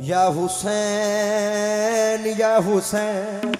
या हुसैन या हुसैन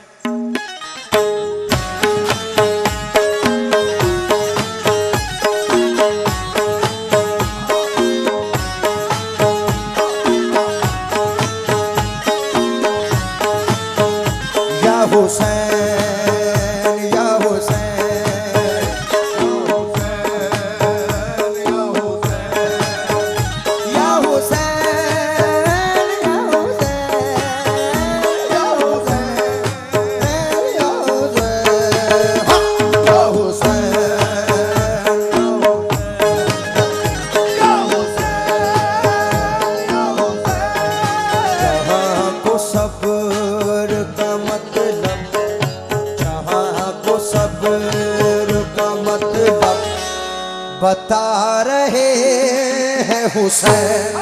को सब्र का मतलब बता रहे हैं हुसैन।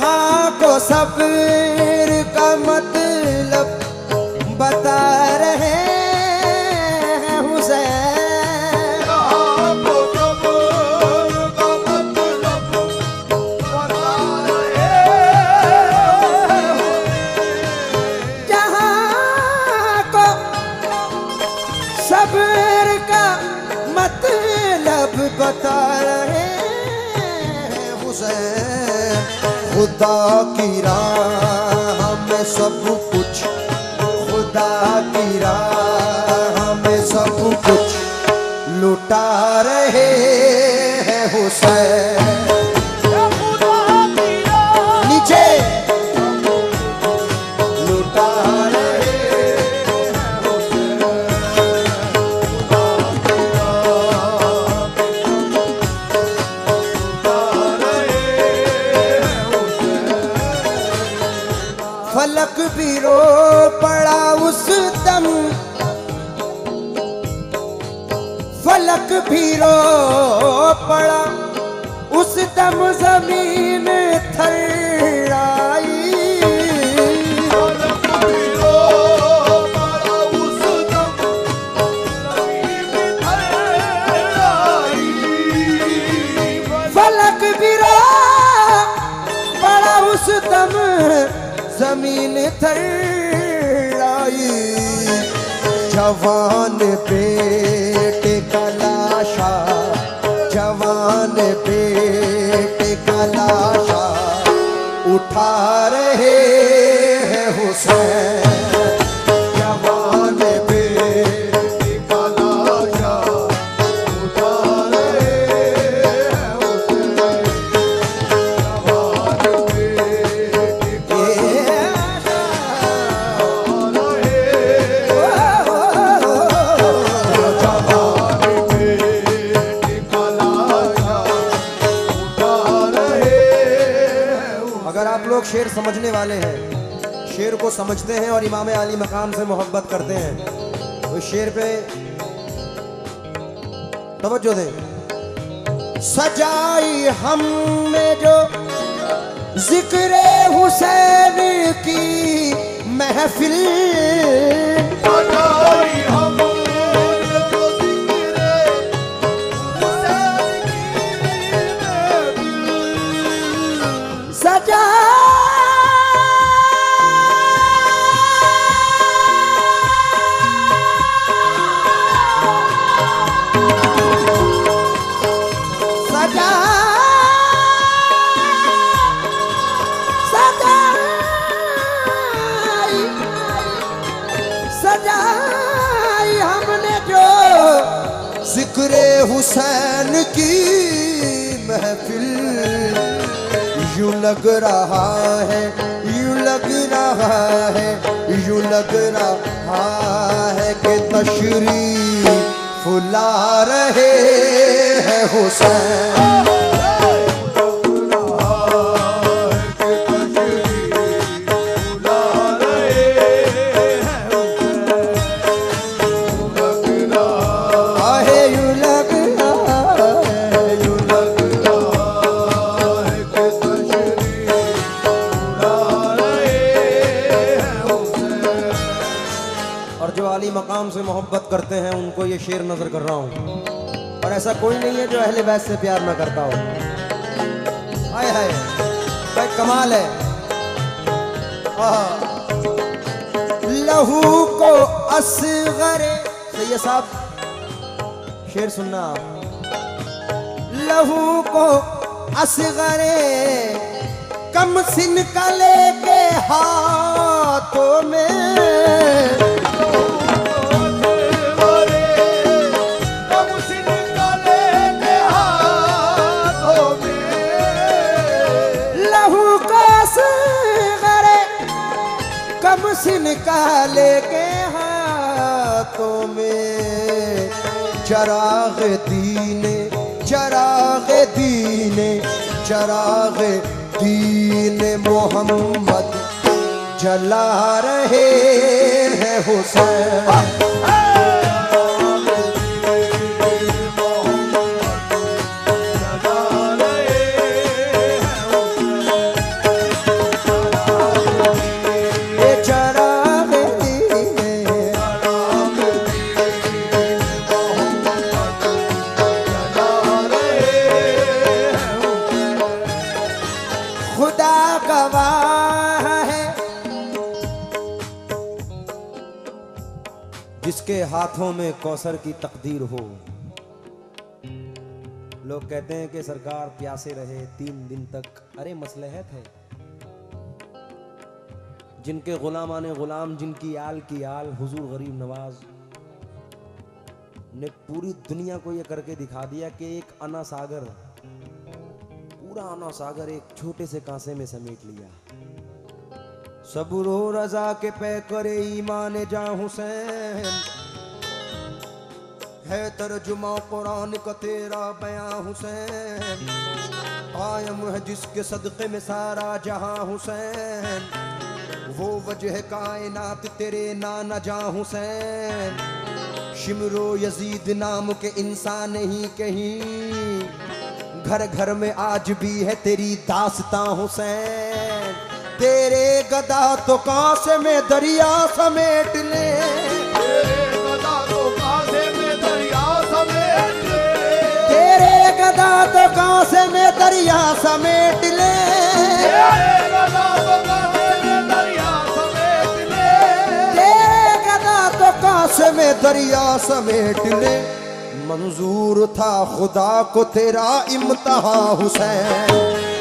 हाँ, का मतलब बता रहे हैं हुसैन। खुदा की राह में सब कुछ। खुदा की राह में सब कुछ। लुटा रहे हैं हुसैन। ज़मीन थलो आई फलक बिरारतम ज़मीन थल आई जवान पे शेर समझने वाले हैं। शेर को समझते हैं और इमाम आली मकाम से मोहब्बत करते हैं। तो शेर पे तवज्जो दें। सजाई हमने जो ज़िक्र हुसैन की महफिल। सजा लग रहा है, यूँ लग रहा है, यूँ लग रहा है कि तशरी फुला रहे हैं हुसैन। मोहब्बत करते हैं, उनको ये शेर नज़र कर रहा हूँ। और ऐसा कोई नहीं है जो अहले बैत से प्यार ना करता हो। हाय हाय भाई कमाल है। लहू को असगरे सैयद साहब, शेर सुनना आप। लहू को असगरे कम सिन का लेके हाथों में। कम के हाथों में। चराग दीने चराग दीने, चराग दीन मोहम्मद। जला रहे हैं हुसैन। हाथों में कौसर की तकदीर हो। लोग कहते हैं कि सरकार प्यासे रहे तीन दिन तक। अरे मसलहत है जिनके गुलाम आने गुलाम, जिनकी आल की आल, हुजूर गरीब नवाज़ ने पूरी दुनिया को ये करके दिखा दिया कि एक अना सागर, पूरा अना सागर एक छोटे से कांसे में समेट लिया। सबरो रजा के पै करे ईमान जा हुसैन। है तर्जुमा कुरान का तेरा बयां हुसैन। कायम है जिसके सदक़े में सारा जहाँ हुसैन। वो वजह कायनात तेरे नाना जा हुसैन। शिमरो यजीद नाम के इंसान ही कहीं। घर घर में आज भी है तेरी दास्तां हुसैन। तेरे गदा तो कांसे में दरिया समेट ले। गदा तो से मैं दरिया समेट ले। से में दरिया समेट ले। मंजूर था खुदा को तेरा इम्तहा हुसैन।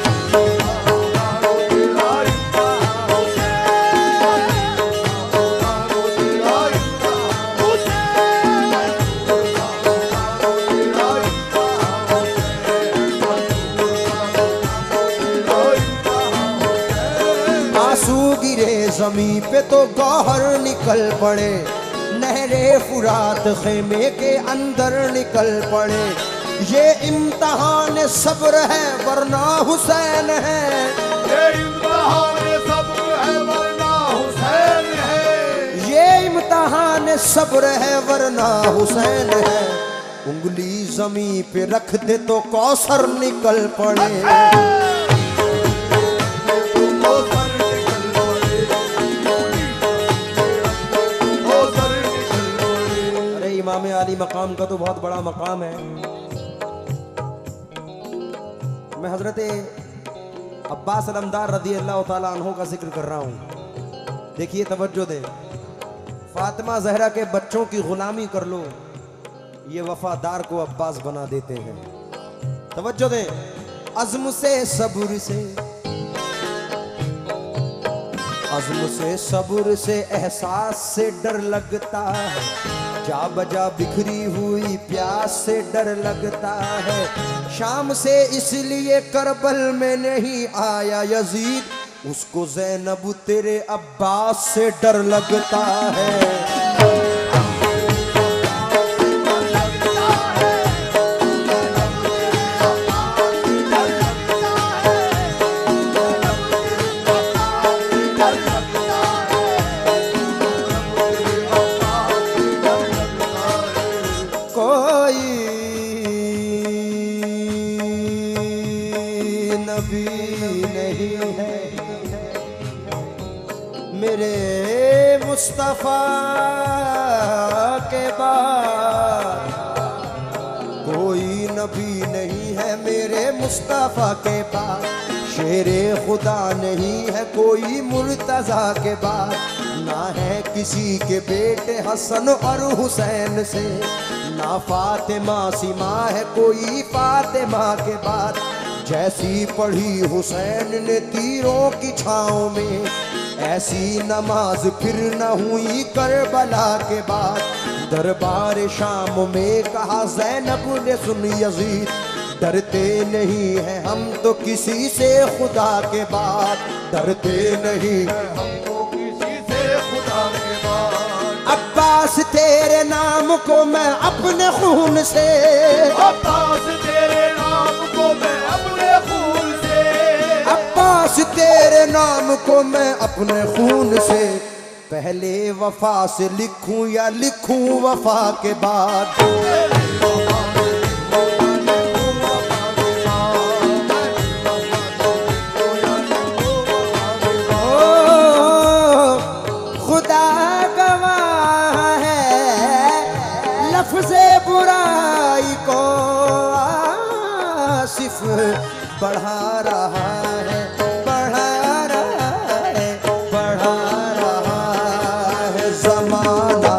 तो गौहर निकल पड़े। नहरे फुरात खेमे के अंदर निकल पड़े। ये इम्तहान सब्र है वरना हुसैन है। ये इम्तहान सब्र है वरना हुसैन है। ये इम्तहान सब्र है वरना हुसैन है। उंगली जमी पे रख दे तो कौसर निकल पड़े। आली मकाम का तो बहुत बड़ा मकाम है। मैं हज़रत अब्बास अलमदार रदी अल्लाह अन्हों का ज़िक्र कर रहा हूँ। देखिए तवज्जो दे। फातिमा जहरा के बच्चों की गुलामी कर लो। ये वफादार को अब्बास बना देते हैं। तवज्जो दे। अज़्म से सब्र से। अज़्म से सब्र से एहसास से डर लगता है। जा बजा बिखरी हुई प्यास से डर लगता है। शाम से इसलिए करबल में नहीं आया यजीद। उसको जैनब तेरे अब्बास से डर लगता है। मुस्तफ़ा के पास। शेरे खुदा नहीं है कोई मुर्तज़ा के बाद। ना है किसी के बेटे हसन और हुसैन से। ना फातिमा सीमा है कोई फातिमा के बाद। जैसी पढ़ी हुसैन ने तीरों की छाँव में, ऐसी नमाज़ फिर न हुई करबला के बाद। दरबार शाम में कहा, जैनब ने सुन यजीद डरते नहीं है हम तो किसी से खुदा के बाद। डरते नहीं है हम तो किसी से खुदा के बाद। अब्बास, तेरे नाम को मैं अपने खून से। अब्बास, तेरे नाम को मैं अपने खून से। अब्बास, तेरे नाम को मैं अपने खून से। पहले वफा से लिखूं या लिखूं वफा के बाद? लफ्ज बुराई को आसिफ बढ़ा रहा है, बढ़ा रहा है रहा है जमाना।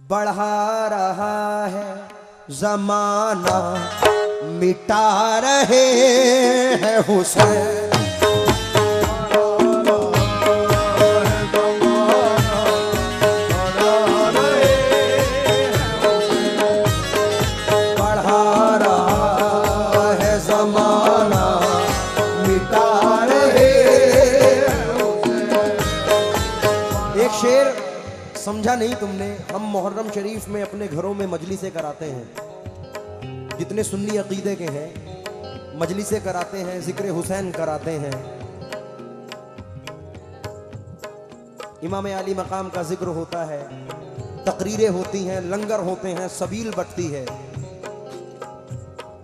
बढ़ा रहा है जमाना, मिटा रहे हैं हुसैन। नहीं तुमने, हम मुहर्रम शरीफ में अपने घरों में मजलिसें कराते हैं। जितने सुन्नी अकीदे के हैं, मजलिसें कराते हैं, ज़िक्र हुसैन कराते हैं। इमाम अली मकाम का ज़िक्र होता है, तकरीरें होती हैं, लंगर होते हैं, सबील बटती है।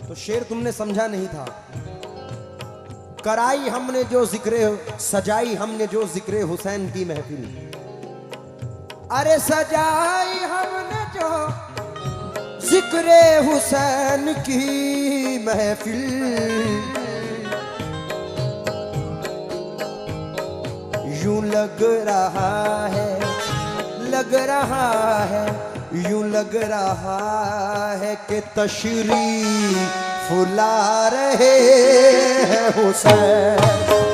तो शेर तुमने समझा नहीं था। कराई हमने जो ज़िक्र, सजाई हमने जो ज़िक्र हुसैन की महफिल। अरे सजाई हमने जो ज़िक्र हुसैन की महफिल। यूँ लग रहा है, लग रहा है, यूँ लग रहा है कि तशरी फुला रहे हैं हुसैन।